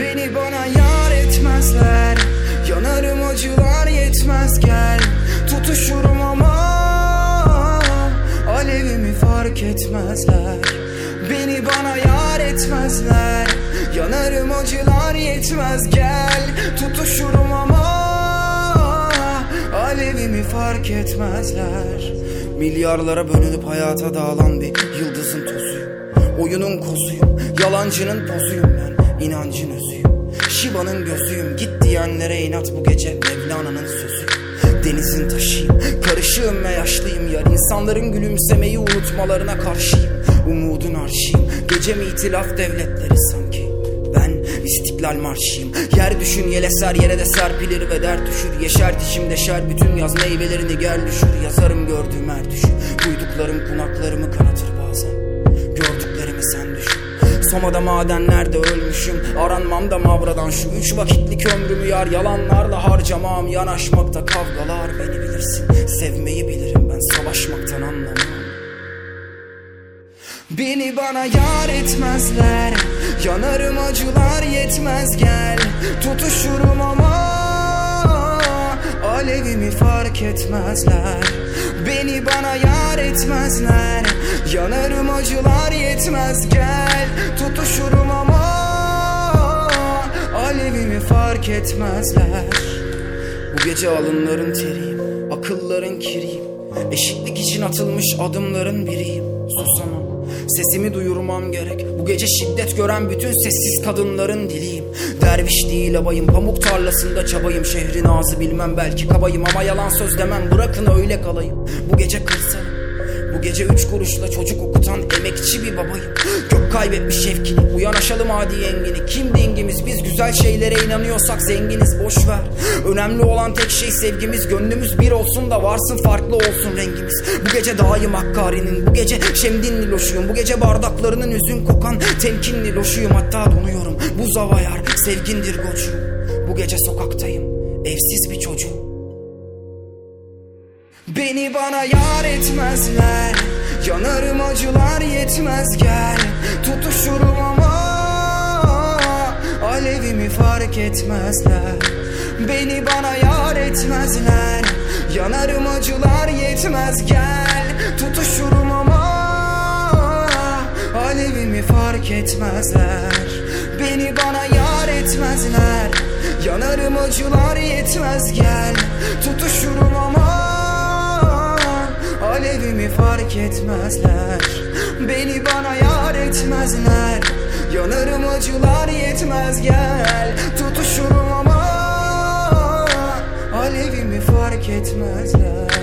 Beni bana yar etmezler. Yanarım acılar yetmez gel. Tutuşurum ama Alevimi fark etmezler. Beni bana yar etmezler. Yanarım acılar yetmez gel. Tutuşurum ama Alevimi fark etmezler. Milyarlara bölünüp hayata dağılan bir yıldızın tozuyum. Oyunun kozuyum, yalancının pozuyum ben inancın özüyüm Şiva'nın gözüyüm. Git diyenlere inat bu gece Mevlana'nın sözü. Denizin taşıyım. Karışığım ve yaşlıyım Yar. İnsanların gülümsemeyi unutmalarına karşıyım. Umudun arşıyım. Gece mi itilaf devletleri sanki? Ben istiklal marşıyım. Yer düşün yel eser yere de serpilir ve dert düşür. Yeşer dişim deşer bütün yaz meyvelerini gel düşür. Yazarım gördüğüm her düşün Duyduklarım kulaklarımı kanatır Soma'da madenlerde ölmüşüm. Aranmam da mavradan. Şu üç vakitlik ömrümü yar Yalanlarla harcamam. Yanaşmakta kavgalar Beni bilirsin. Sevmeyi bilirim ben savaşmaktan anlamam. Beni bana yar etmezler. Yanarım acılar yetmez gel. Tutuşurum ama Alevimi fark etmezler Beni bana yar etmezler. Yanarım acılar yetmez. Gel Tutuşurum ama Alevimi fark etmezler. Bu gece alınların teriyim Akılların kiriyim. Eşitlik için atılmış adımların biriyim. Susamam Sesimi duyurmam gerek. Bu gece şiddet gören bütün sessiz kadınların diliyim. Derviş değil abayım Pamuk tarlasında çabayım. Şehrin ağzı bilmem belki kabayım. Ama yalan söz demem bırakın öyle kalayım. Bu gece kırsalım bu gece üç kuruşla çocuk okutan emekçi bir babayım kaybetmiş şevkini uyan aşalım adi yengini. Kim dengimiz? Biz güzel şeylere inanıyorsak zenginiz boş ver. Önemli olan tek şey sevgimiz. Gönlümüz bir olsun da varsın farklı olsun rengimiz. Bu gece dağıyım Hakkari'nin Bu gece Şemdinli loşuyum Bu gece bardaklarının üzüm kokan temkinli loşuyum Hatta donuyorum. Buz hava yar sevgindir koçum. Bu gece sokaktayım. Evsiz bir çocuğum. Beni bana yar etmezler Yanarım acılar yetmez gel. Tutuşurum ama Alevimi fark etmezler. Beni bana yar etmezler. Yanarım acılar yetmez gel. Tutuşurum ama Alevimi fark etmezler. Beni bana yar etmezler. Yanarım acılar yetmez gel. Tutuşurum ama Alevimi fark etmezler. Beni bana yar etmezler. Yanarım acılar yetmez gel. Tutuşurum ama Alevimi fark etmezler